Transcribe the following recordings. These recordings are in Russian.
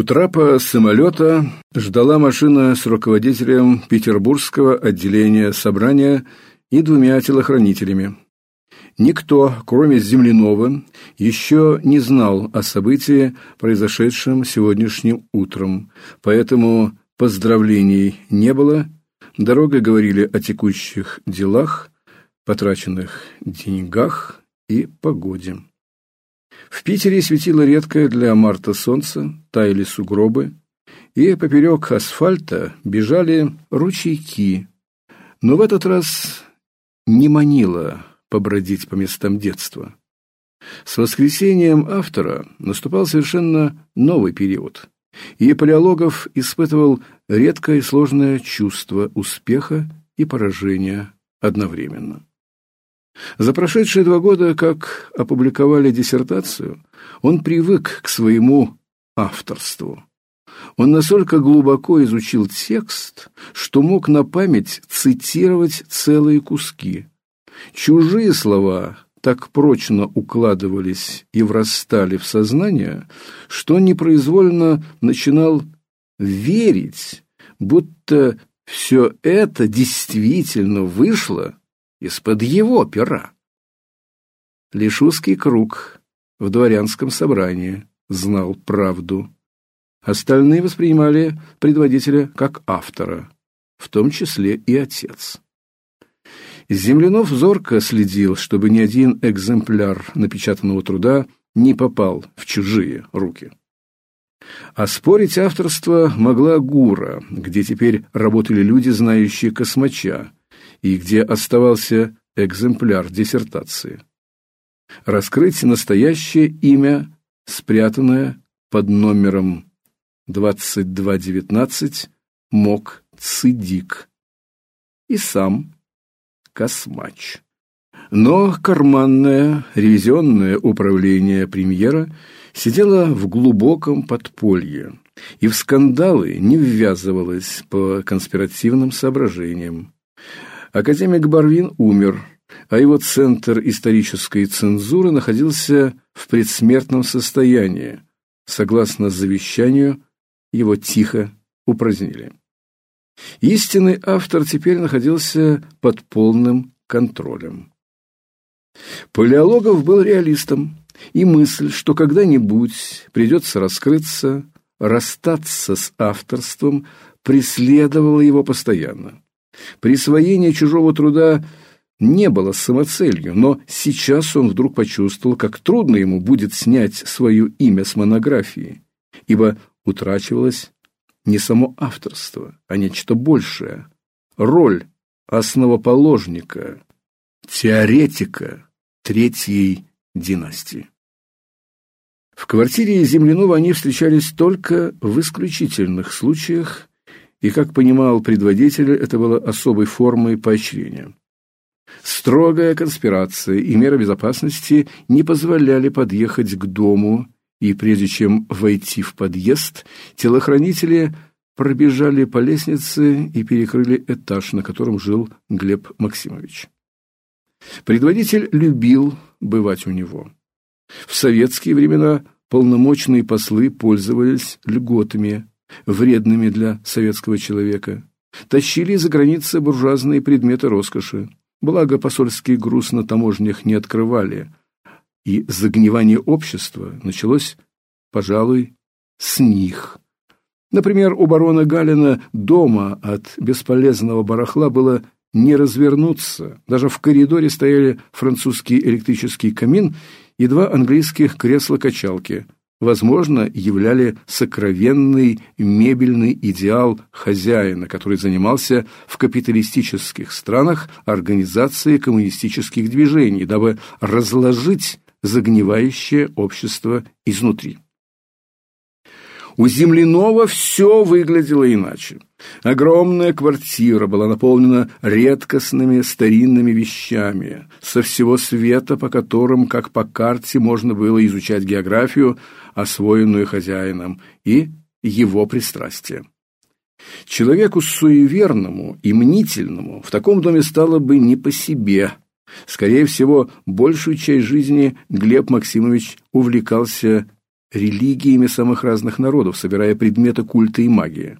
У трапа самолета ждала машина с руководителем Петербургского отделения собрания и двумя телохранителями. Никто, кроме Землянова, еще не знал о событии, произошедшем сегодняшним утром, поэтому поздравлений не было, дорогой говорили о текущих делах, потраченных деньгах и погоде. В Питере светило редкое для марта солнце, таяли сугробы, и поперек асфальта бежали ручейки. Но в этот раз не манило побродить по местам детства. С воскресением автора наступал совершенно новый период, и Палеологов испытывал редкое и сложное чувство успеха и поражения одновременно. За прошедшие два года, как опубликовали диссертацию, он привык к своему авторству. Он настолько глубоко изучил текст, что мог на память цитировать целые куски. Чужие слова так прочно укладывались и врастали в сознание, что непроизвольно начинал верить, будто все это действительно вышло из-под его пера. Лишь узкий круг в дворянском собрании знал правду. Остальные воспринимали предводителя как автора, в том числе и отец. Землянов зорко следил, чтобы ни один экземпляр напечатанного труда не попал в чужие руки. Оспорить авторство могла Гура, где теперь работали люди, знающие космача, и где оставался экземпляр диссертации. Раскрыть настоящее имя, спрятанное под номером 2219, мог Цидик и сам Космач. Но карманное ревизионное управление премьера сидело в глубоком подполье и в скандалы не ввязывалось по конспиративным соображениям. Академик Барвин умер, а его центр исторической цензуры находился в предсмертном состоянии. Согласно завещанию, его тихо упразднили. Истинный автор теперь находился под полным контролем. Палеологов был реалистом, и мысль, что когда-нибудь придется раскрыться, расстаться с авторством, преследовала его постоянно. Присвоение чужого труда не было самоцелью, но сейчас он вдруг почувствовал, как трудно ему будет снять свое имя с монографии, ибо утрачивалось не само авторство, а нечто большее роль основоположника, теоретика третьей династии. В квартире Землянова они встречались только в исключительных случаях и, как понимал предводитель, это было особой формой поощрения. Строгая конспирация и меры безопасности не позволяли подъехать к дому, и прежде чем войти в подъезд, телохранители пробежали по лестнице и перекрыли этаж, на котором жил Глеб Максимович. Предводитель любил бывать у него. В советские времена полномочные послы пользовались льготами, вредными для советского человека, тащили за границы буржуазные предметы роскоши. Благо посольский груз на таможнях не открывали, и загнивание общества началось, пожалуй, с них. Например, у барона Галина дома от бесполезного барахла было не развернуться. Даже в коридоре стояли французский электрический камин и два английских кресла-качалки – возможно, являли сокровенный мебельный идеал хозяина, который занимался в капиталистических странах организацией коммунистических движений, дабы разложить загнивающее общество изнутри. У Земляного все выглядело иначе. Огромная квартира была наполнена редкостными старинными вещами со всего света, по которым, как по карте, можно было изучать географию, освоенную хозяином, и его пристрастие. Человеку суеверному и мнительному в таком доме стало бы не по себе. Скорее всего, большую часть жизни Глеб Максимович увлекался религиями самых разных народов, собирая предметы культа и магии.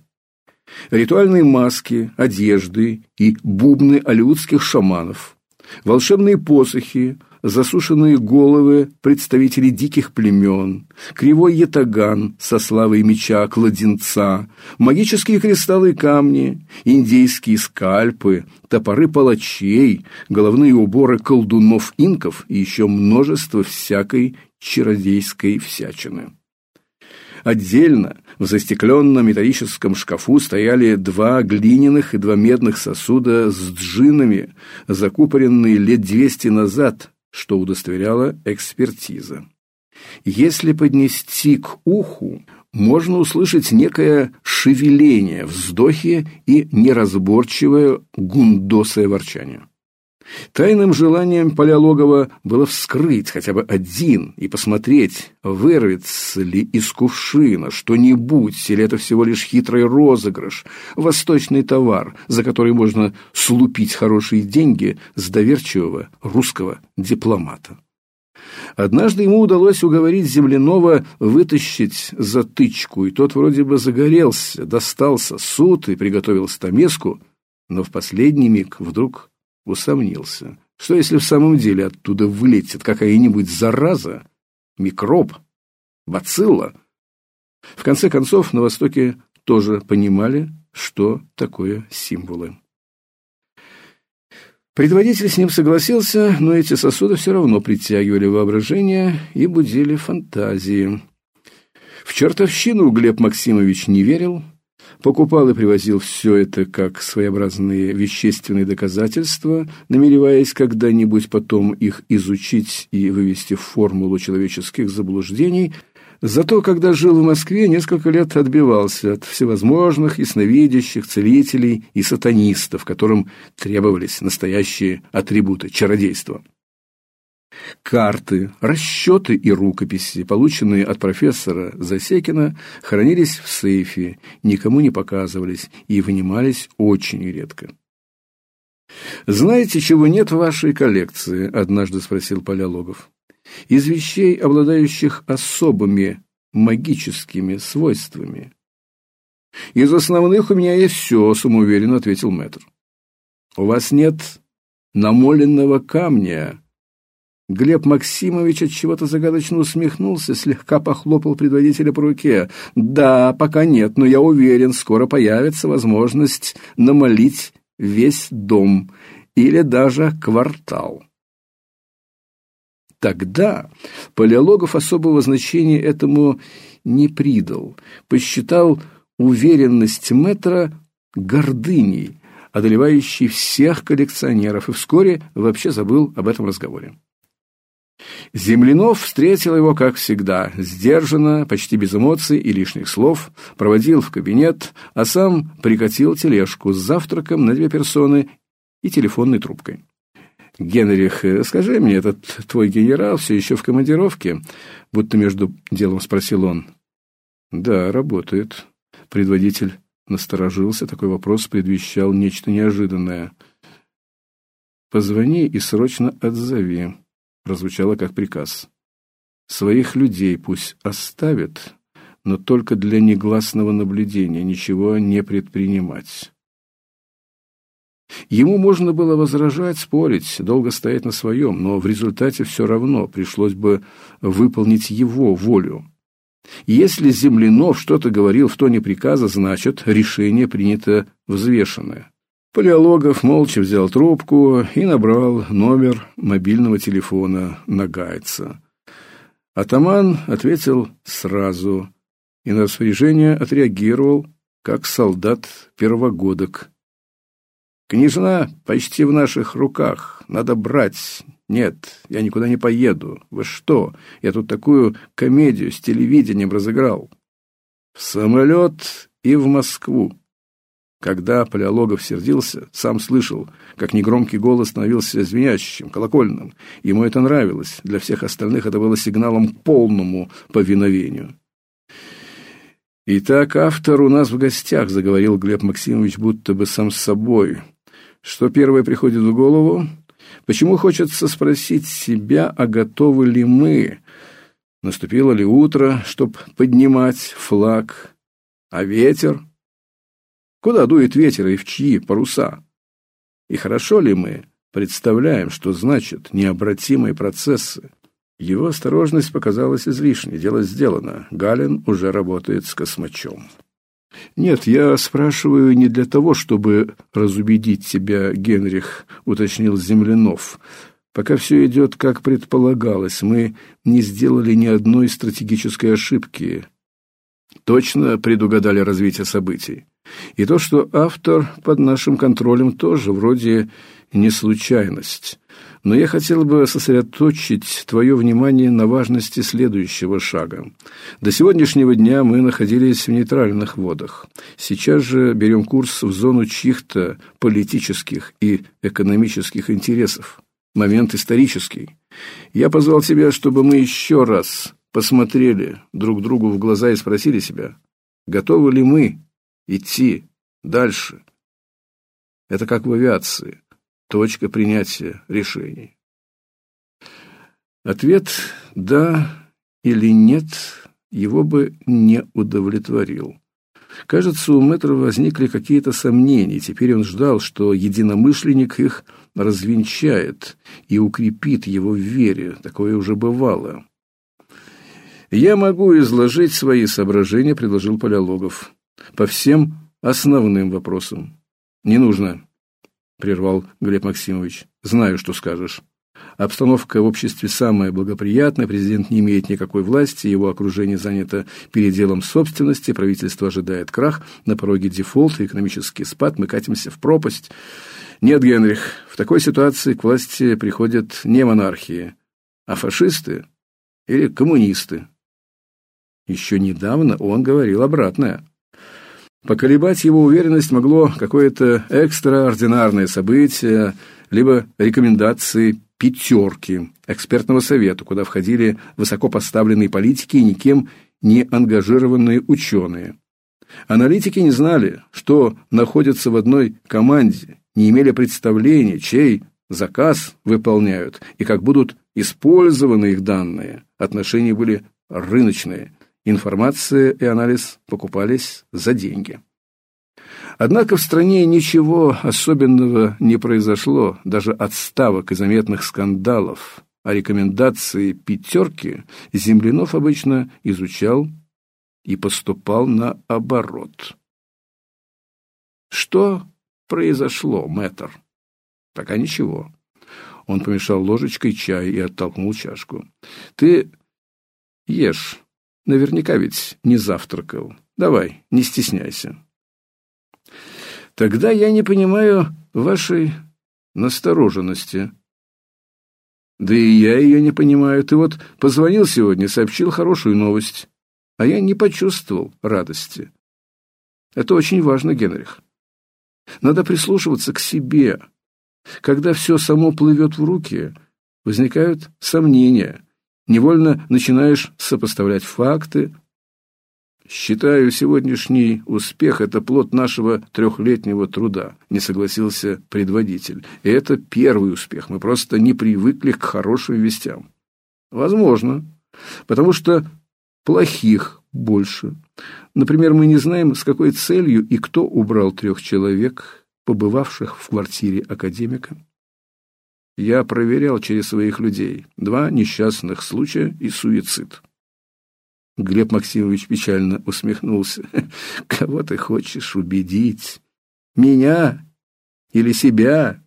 Ритуальные маски, одежды и бубны алиутских шаманов, волшебные посохи, засушенные головы представителей диких племен, кривой ятаган со славой меча кладенца, магические кристаллы и камни, индейские скальпы, топоры палачей, головные уборы колдунов-инков и еще множество всякой чародейской всячины. Отдельно в застекленном металлическом шкафу стояли два глиняных и два медных сосуда с джинами, закупоренные лет двести назад, что удостоверяла экспертиза. Если поднести к уху, можно услышать некое шевеление, вздохи и неразборчивое гундосое ворчание. Тайным желанием Палеологова было вскрыть хотя бы один и посмотреть, вырвется ли из кувшина что-нибудь, или это всего лишь хитрый розыгрыш, восточный товар, за который можно слупить хорошие деньги с доверчивого русского дипломата. Однажды ему удалось уговорить Земляного вытащить затычку, и тот вроде бы загорелся, достался суд и приготовил стамеску, но в последний миг вдруг усомнился, что если в самом деле оттуда вылетит какая-нибудь зараза, микроб, бацилла. В конце концов, на Востоке тоже понимали, что такое символы. Предводитель с ним согласился, но эти сосуды все равно притягивали воображение и будили фантазии. В чертовщину Глеб Максимович не верил, покупал и привозил все это как своеобразные вещественные доказательства, намереваясь когда-нибудь потом их изучить и вывести в формулу человеческих заблуждений. Зато, когда жил в Москве, несколько лет отбивался от всевозможных ясновидящих, целителей и сатанистов, которым требовались настоящие атрибуты чародейства. Карты, расчеты и рукописи, полученные от профессора Засекина, хранились в сейфе, никому не показывались и вынимались очень редко. «Знаете, чего нет в вашей коллекции?» – однажды спросил Палеологов. «Из вещей, обладающих особыми магическими свойствами». «Из основных у меня есть все», – самоуверенно ответил мэтр. «У вас нет намоленного камня», Глеб Максимович от чего-то загадочно усмехнулся, слегка похлопал предводителя по руке. Да, пока нет, но я уверен, скоро появится возможность намолить весь дом или даже квартал. Тогда Палеологов особого значения этому не придал, посчитал уверенность метра гордыней, одолевающей всех коллекционеров, и вскоре вообще забыл об этом разговоре. Землянов встретил его, как всегда, сдержанно, почти без эмоций и лишних слов, проводил в кабинет, а сам прикатил тележку с завтраком на две персоны и телефонной трубкой. «Генрих, скажи мне, этот твой генерал все еще в командировке?» Будто между делом спросил он. «Да, работает». Предводитель насторожился, такой вопрос предвещал нечто неожиданное. «Позвони и срочно отзови» прозвучало как приказ. Своих людей пусть оставят, но только для негласного наблюдения, ничего не предпринимать. Ему можно было возражать, спорить, долго стоять на своем, но в результате все равно пришлось бы выполнить его волю. Если Землянов что-то говорил в тоне приказа, значит, решение принято взвешенное. Палеологов молча взял трубку и набрал номер мобильного телефона Нагайца. Атаман ответил сразу и на распоряжение отреагировал, как солдат-первогодок. «Княжна почти в наших руках, надо брать. Нет, я никуда не поеду. Вы что, я тут такую комедию с телевидением разыграл. В самолет и в Москву. Когда Палеологов сердился, сам слышал, как негромкий голос становился звенящим, колокольным. Ему это нравилось, для всех остальных это было сигналом к полному повиновению. Итак, автор у нас в гостях, заговорил Глеб Максимович будто бы сам с собой. Что первое приходит в голову? Почему хочется спросить себя, а готовы ли мы? Наступило ли утро, чтоб поднимать флаг? А ветер? Куда дует ветер и в чьи паруса? И хорошо ли мы представляем, что значит необратимые процессы? Его осторожность показалась излишней. Дело сделано. Галин уже работает с космачом. Нет, я спрашиваю не для того, чтобы разубедить тебя, Генрих, уточнил Землянов. Пока все идет, как предполагалось, мы не сделали ни одной стратегической ошибки. Точно предугадали развитие событий. И то, что автор под нашим контролем тоже вроде не случайность. Но я хотел бы сосредоточить твое внимание на важности следующего шага. До сегодняшнего дня мы находились в нейтральных водах. Сейчас же берем курс в зону чьих-то политических и экономических интересов. Момент исторический. Я позвал тебя, чтобы мы еще раз посмотрели друг другу в глаза и спросили себя, готовы ли мы идти дальше. Это как в авиации точка принятия решений. Ответ «да» или «нет» его бы не удовлетворил. Кажется, у Мэтра возникли какие-то сомнения. Теперь он ждал, что единомышленник их развенчает и укрепит его в вере. Такое уже бывало. «Я могу изложить свои соображения», — предложил Палеологов, — «по всем основным вопросам». «Не нужно прервал Глеб Максимович. Знаю, что скажешь. Обстановка в обществе самая благоприятная, президент не имеет никакой власти, его окружение занято переделом собственности, правительство ожидает крах, на пороге дефолт и экономический спад, мы катимся в пропасть. Нет, Генрих, в такой ситуации к власти приходят не монархии, а фашисты или коммунисты. Еще недавно он говорил обратное. Поколебать его уверенность могло какое-то экстраординарное событие, либо рекомендации пятерки экспертного совета, куда входили высокопоставленные политики и никем не ангажированные ученые. Аналитики не знали, что находятся в одной команде, не имели представления, чей заказ выполняют и как будут использованы их данные. Отношения были рыночные. Информация и анализ покупались за деньги. Однако в стране ничего особенного не произошло, даже отставок и заметных скандалов. А рекомендации пятерки Землянов обычно изучал и поступал наоборот. Что произошло, мэтр? Пока ничего. Он помешал ложечкой чай и оттолкнул чашку. Ты ешь. Наверняка ведь не завтракал. Давай, не стесняйся. Тогда я не понимаю вашей настороженности. Да и я ее не понимаю. Ты вот позвонил сегодня, сообщил хорошую новость, а я не почувствовал радости. Это очень важно, Генрих. Надо прислушиваться к себе. Когда все само плывет в руки, возникают сомнения невольно начинаешь сопоставлять факты. Считаю, сегодняшний успех это плод нашего трехлетнего труда, не согласился предводитель. И это первый успех. Мы просто не привыкли к хорошим вестям. Возможно, потому что плохих больше. Например, мы не знаем, с какой целью и кто убрал трех человек, побывавших в квартире академика. Я проверял через своих людей. Два несчастных случая и суицид. Глеб Максимович печально усмехнулся. Кого ты хочешь убедить? Меня или себя?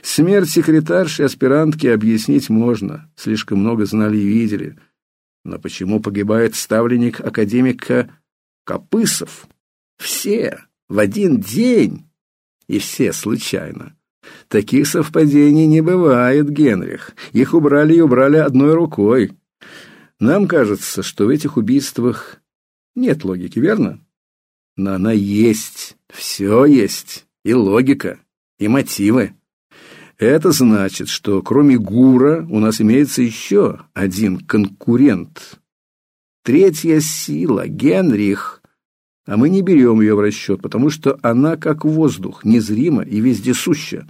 Смерть секретарши аспирантки объяснить можно, слишком много знали и видели. Но почему погибает ставленник академика Копысов? Все в один день и все случайно. Таких совпадений не бывает, Генрих. Их убрали и убрали одной рукой. Нам кажется, что в этих убийствах нет логики, верно? Но она есть. Все есть. И логика, и мотивы. Это значит, что кроме Гура у нас имеется еще один конкурент. Третья сила, Генрих. А мы не берем ее в расчет, потому что она как воздух, незрима и вездесуща.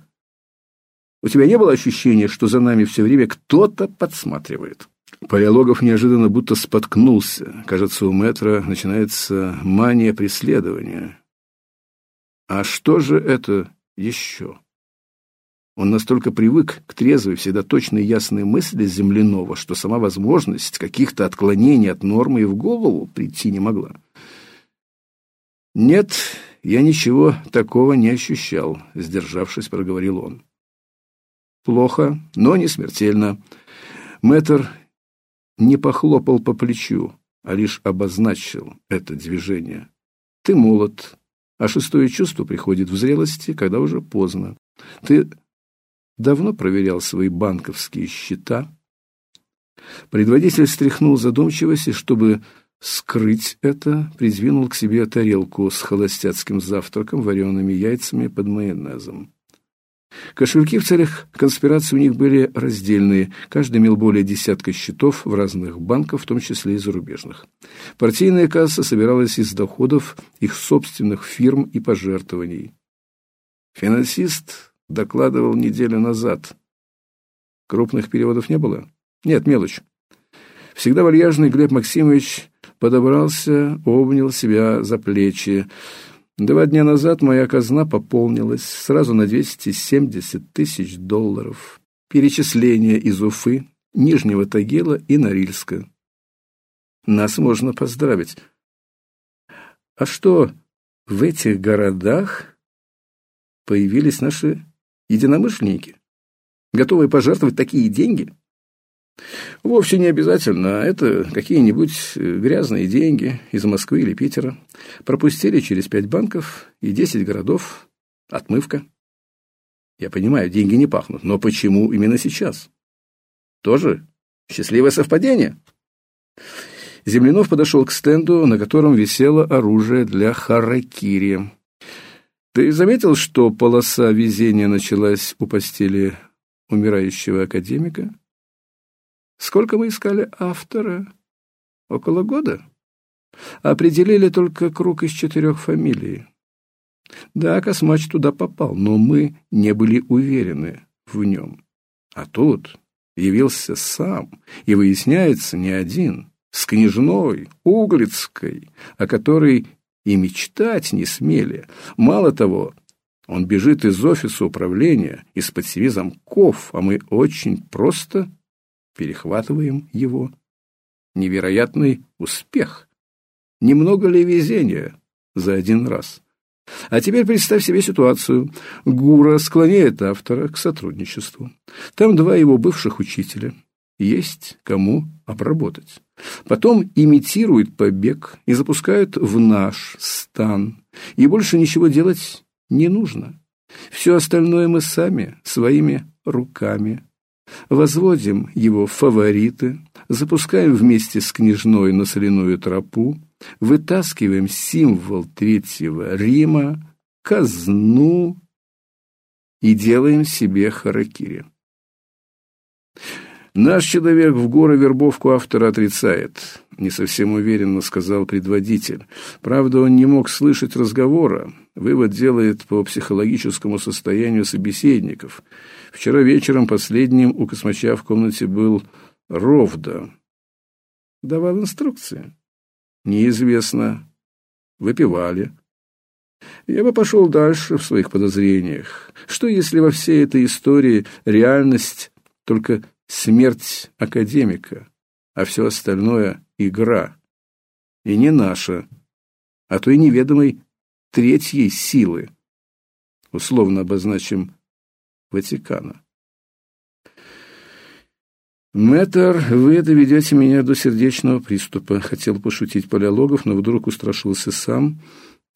У тебя не было ощущения, что за нами все время кто-то подсматривает? Палеологов неожиданно будто споткнулся. Кажется, у метра начинается мания преследования. А что же это еще? Он настолько привык к трезвой, всегда точной и ясной мысли земляного, что сама возможность каких-то отклонений от нормы и в голову прийти не могла. «Нет, я ничего такого не ощущал», — сдержавшись, проговорил он. «Плохо, но не смертельно». Мэтр не похлопал по плечу, а лишь обозначил это движение. «Ты молод, а шестое чувство приходит в зрелости, когда уже поздно. Ты давно проверял свои банковские счета?» Предводитель стряхнул задумчивость чтобы скрыть это, придвинул к себе тарелку с холостяцким завтраком, вареными яйцами под майонезом. Кошельки в целях конспирации у них были раздельные. Каждый имел более десятка счетов в разных банках, в том числе и зарубежных. Партийная касса собиралась из доходов их собственных фирм и пожертвований. Финансист докладывал неделю назад. Крупных переводов не было? Нет, мелочь. Всегда вальяжный Глеб Максимович подобрался, обнял себя за плечи. Два дня назад моя казна пополнилась сразу на 270 тысяч долларов. Перечисления из Уфы, Нижнего Тагила и Норильска. Нас можно поздравить. А что, в этих городах появились наши единомышленники, готовые пожертвовать такие деньги? Вовсе не обязательно, это какие-нибудь э, грязные деньги из Москвы или Питера. Пропустили через пять банков и десять городов. Отмывка. Я понимаю, деньги не пахнут, но почему именно сейчас? Тоже счастливое совпадение? Землянов подошел к стенду, на котором висело оружие для харакири. Ты заметил, что полоса везения началась у постели умирающего академика? Сколько мы искали автора? Около года. Определили только круг из четырех фамилий. Да, Космач туда попал, но мы не были уверены в нем. А тут явился сам, и выясняется не один, с княжной, Углицкой, о которой и мечтать не смели. Мало того, он бежит из офиса управления, из-под семи замков, а мы очень просто перехватываем его. Невероятный успех. Немного ли везения за один раз? А теперь представь себе ситуацию. Гура склоняет автора к сотрудничеству. Там два его бывших учителя. Есть кому обработать. Потом имитируют побег и запускают в наш стан. И больше ничего делать не нужно. Все остальное мы сами, своими руками возводим его в фавориты, запускаем вместе с княжной на соляную тропу, вытаскиваем символ Третьего Рима, казну и делаем себе харакири. Наш человек в горы вербовку автора отрицает, не совсем уверенно сказал предводитель. Правда, он не мог слышать разговора. Вывод делает по психологическому состоянию собеседников. Вчера вечером последним у космача в комнате был Ровда. Давал инструкции. Неизвестно. Выпивали. Я бы пошел дальше в своих подозрениях. Что если во всей этой истории реальность только смерть академика, а все остальное — игра. И не наша, а той неведомой третьей силы, условно обозначим Ватикана. «Мэтр, вы доведете меня до сердечного приступа», — хотел пошутить Палеологов, но вдруг устрашился сам.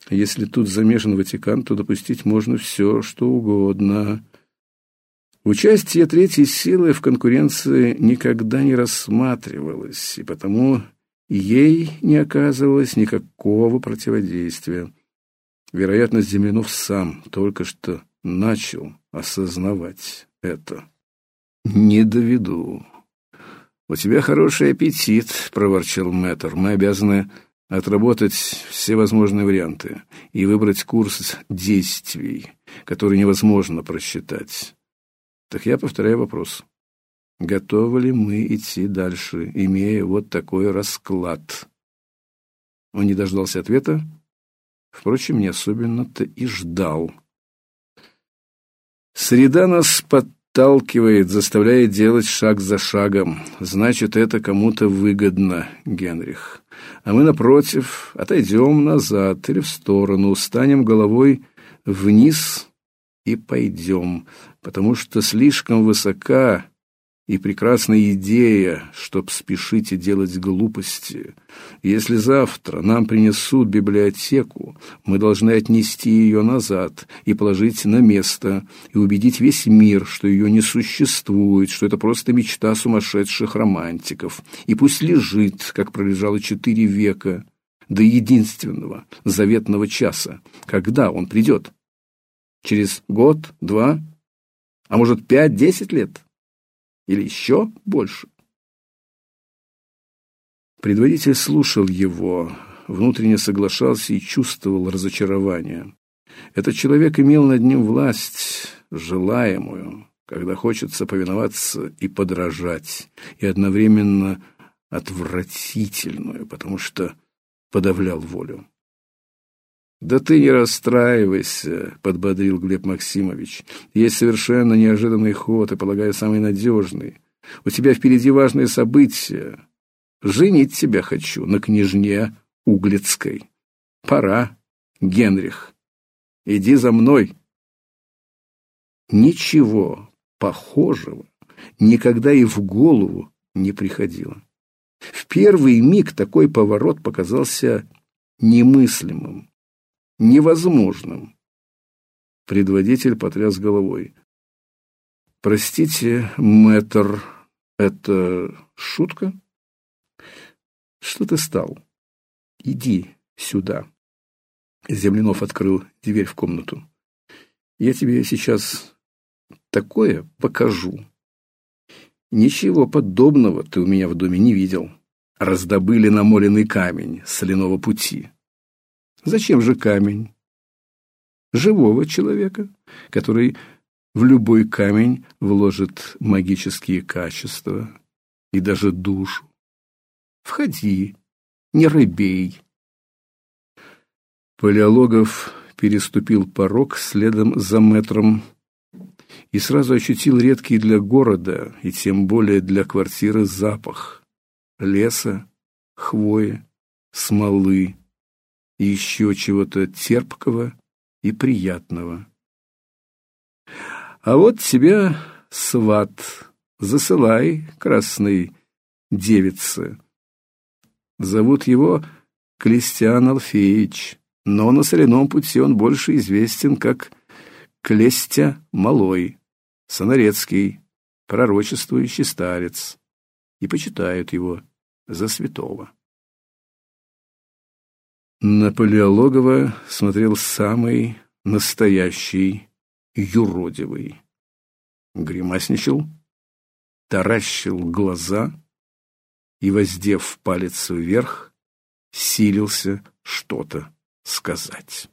«Если тут замешан Ватикан, то допустить можно все, что угодно». Участие третьей силы в конкуренции никогда не рассматривалось, и потому ей не оказывалось никакого противодействия. Вероятно, Землянов сам только что начал осознавать это. «Не доведу. У тебя хороший аппетит, проворчал Мэтр. Мы обязаны отработать все возможные варианты и выбрать курс действий, который невозможно просчитать. Так я повторяю вопрос. Готовы ли мы идти дальше, имея вот такой расклад? Он не дождался ответа, впрочем, не особенно-то и ждал. Среда нас подталкивает, заставляет делать шаг за шагом. Значит, это кому-то выгодно, Генрих. А мы напротив отойдем назад или в сторону, станем головой вниз и пойдем, потому что слишком высока и прекрасная идея, чтоб спешить и делать глупости. Если завтра нам принесут библиотеку, мы должны отнести ее назад и положить на место и убедить весь мир, что ее не существует, что это просто мечта сумасшедших романтиков. И пусть лежит, как пролежало четыре века, до единственного заветного часа, когда он придет. Через год, два, а может пять-десять лет или еще больше. Предводитель слушал его, внутренне соглашался и чувствовал разочарование. Этот человек имел над ним власть желаемую, когда хочется повиноваться и подражать, и одновременно отвратительную, потому что подавлял волю. Да ты не расстраивайся, подбодрил Глеб Максимович. Есть совершенно неожиданный ход, и, полагаю, самый надежный. У тебя впереди важные события. Женить тебя хочу на княжне Углицкой. Пора, Генрих. Иди за мной. Ничего похожего никогда и в голову не приходило. В первый миг такой поворот показался немыслимым невозможным. Предводитель потряс головой. Простите, мэтр, это шутка? Что ты стал? Иди сюда. Землянов открыл дверь в комнату. Я тебе сейчас такое покажу. Ничего подобного ты у меня в доме не видел. Раздобыли намоленный камень соляного пути. Зачем же камень? Живого человека, который в любой камень вложит магические качества и даже душу. Входи, не рыбей. Палеологов переступил порог следом за метром и сразу ощутил редкий для города и тем более для квартиры запах леса, хвои, смолы и еще чего-то терпкого и приятного. А вот тебя сват, засылай, красный девице. Зовут его Клестиан Алфеевич, но на соляном пути он больше известен как Клестя Малой, Сонарецкий, пророчествующий старец, и почитают его за святого. На Палеологова смотрел самый настоящий юродивый. Гримасничал, таращил глаза и, воздев палец вверх, силился что-то сказать.